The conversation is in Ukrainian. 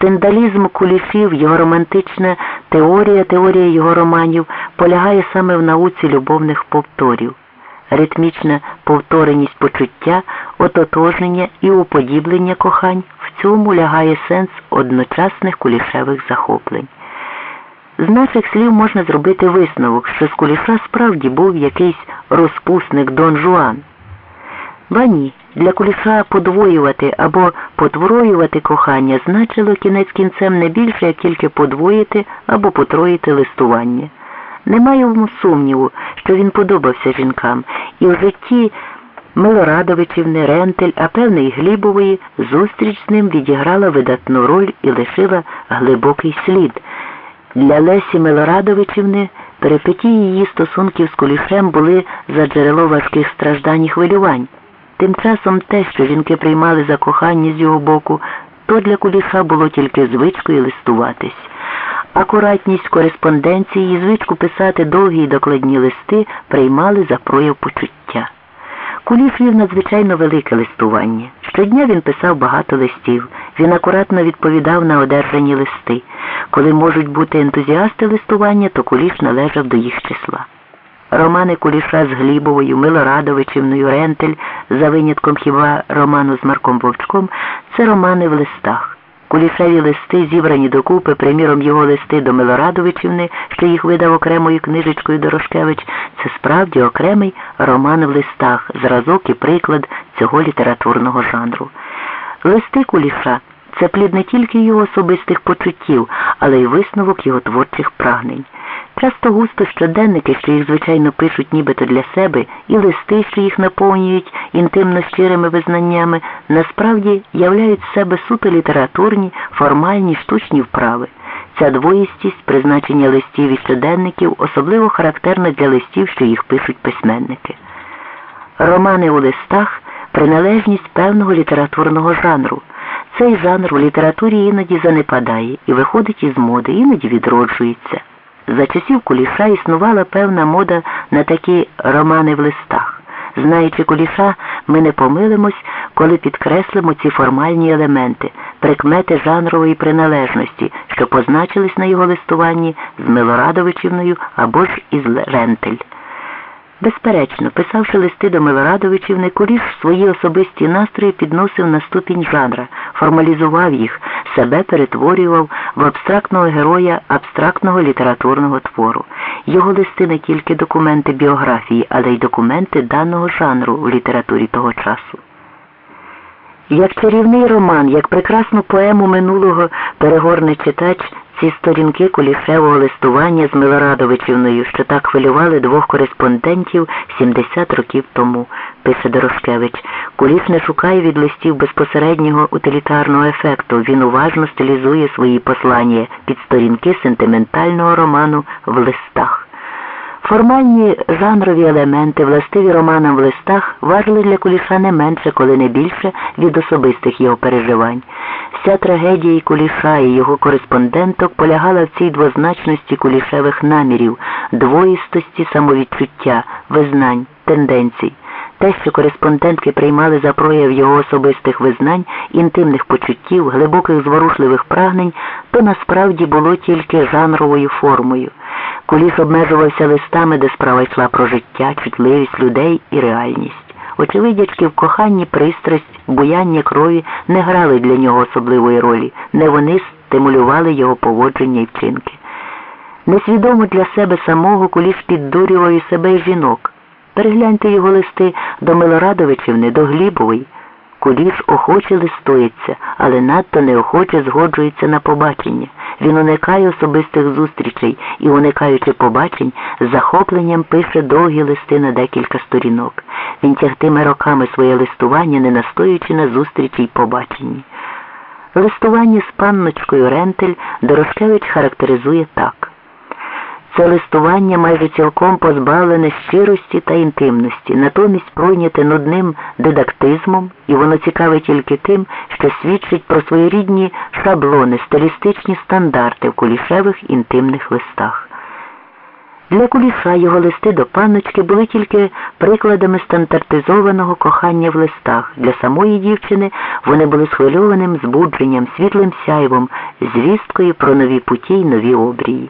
Стендалізм кулішів, його романтична теорія, теорія його романів полягає саме в науці любовних повторів, ритмічна повтореність почуття, ототожнення і уподіблення кохань в цьому лягає сенс одночасних кулішевих захоплень. З наших слів можна зробити висновок, що з куліша справді був якийсь розпусник Дон Жуан. Ба ні, для куліша подвоювати або потворювати кохання значило кінець кінцем не більше, як тільки подвоїти або потроїти листування. Немає йому сумніву, що він подобався жінкам, і в житті Милорадовичівни, Рентель, а певне й Глібової зустріч з ним відіграла видатну роль і лишила глибокий слід. Для Лесі Милорадовичівни перипетії її стосунків з кулішем були за джерело важких страждань і хвилювань. Тим часом те, що жінки приймали за кохання з його боку, то для куліша було тільки звичкою листуватись. Акуратність кореспонденції і звичку писати довгі й докладні листи приймали за прояв почуття. Куліш вів надзвичайно велике листування. Щодня він писав багато листів. Він акуратно відповідав на одержані листи. Коли можуть бути ентузіасти листування, то Куліш належав до їх числа. Романи Куліша з Глібовою, Милорадовичівною, Рентель, за винятком хіба роману з Марком Вовчком, це романи в листах. Кулішеві листи, зібрані докупи, приміром його листи до Милорадовичівни, що їх видав окремою книжечкою Дорошкевич, це справді окремий роман в листах, зразок і приклад цього літературного жанру. Листи Куліша це плід не тільки його особистих почуттів, але й висновок його творчих прагнень. Часто густо щоденники, що їх, звичайно, пишуть нібито для себе, і листи, що їх наповнюють інтимно щирими визнаннями, насправді являють з себе суто літературні, формальні, штучні вправи. Ця двоїстість призначення листів і щоденників особливо характерна для листів, що їх пишуть письменники. Романи у листах приналежність певного літературного жанру. Цей жанр у літературі іноді занепадає і виходить із моди, іноді відроджується. За часів куліша існувала певна мода на такі романи в листах. Знаючи куліша, ми не помилимось, коли підкреслимо ці формальні елементи, прикмети жанрової приналежності, що позначились на його листуванні з Милорадовичівною або ж із Рентель. Безперечно, писавши листи до Милорадовичівни, Куліш свої особисті настрої підносив на ступінь жанра, формалізував їх, себе перетворював в абстрактного героя абстрактного літературного твору. Його листи не тільки документи біографії, але й документи даного жанру у літературі того часу. Як чарівний роман, як прекрасну поему минулого перегорне читач ці сторінки кулішевого листування з Милорадовичівною, що так хвилювали двох кореспондентів 70 років тому, пише Дорошкевич. Куліш не шукає від листів безпосереднього утилітарного ефекту. Він уважно стилізує свої послання під сторінки сентиментального роману в листах. Формальні жанрові елементи, властиві романам в листах, важили для куліша не менше, коли не більше від особистих його переживань. Вся трагедія куліша і його кореспонденток полягала в цій двозначності кулішевих намірів, двоїстості самовідчуття, визнань, тенденцій. Те, що кореспондентки приймали за прояв його особистих визнань, інтимних почуттів, глибоких зворушливих прагнень, то насправді було тільки жанровою формою. Куліш обмежувався листами, де справа йшла про життя, чутливість людей і реальність. Очевидячки, в коханні пристрасть, буяння крові не грали для нього особливої ролі, не вони стимулювали його поводження і вчинки. Несвідомо для себе самого куліш піддурював і себе і жінок. Перегляньте його листи до Милорадовичівни, до Глібової. Куліш охоче листується, але надто неохоче згоджується на побачення. Він уникає особистих зустрічей і, уникаючи побачень, з захопленням пише довгі листи на декілька сторінок. Він тягтиме роками своє листування, не настоюючи на зустрічі й побаченні. Листування з панночкою Рентель Дорошкевич характеризує так. Це листування майже цілком позбавлене щирості та інтимності, натомість пройняте нудним дидактизмом, і воно цікаве тільки тим, що свідчить про своєрідні шаблони, стилістичні стандарти в кулішевих інтимних листах. Для куліса його листи до панночки були тільки прикладами стандартизованого кохання в листах. Для самої дівчини вони були схвильованим збудженням, світлим сяйвом, звісткою про нові путі й нові обрії.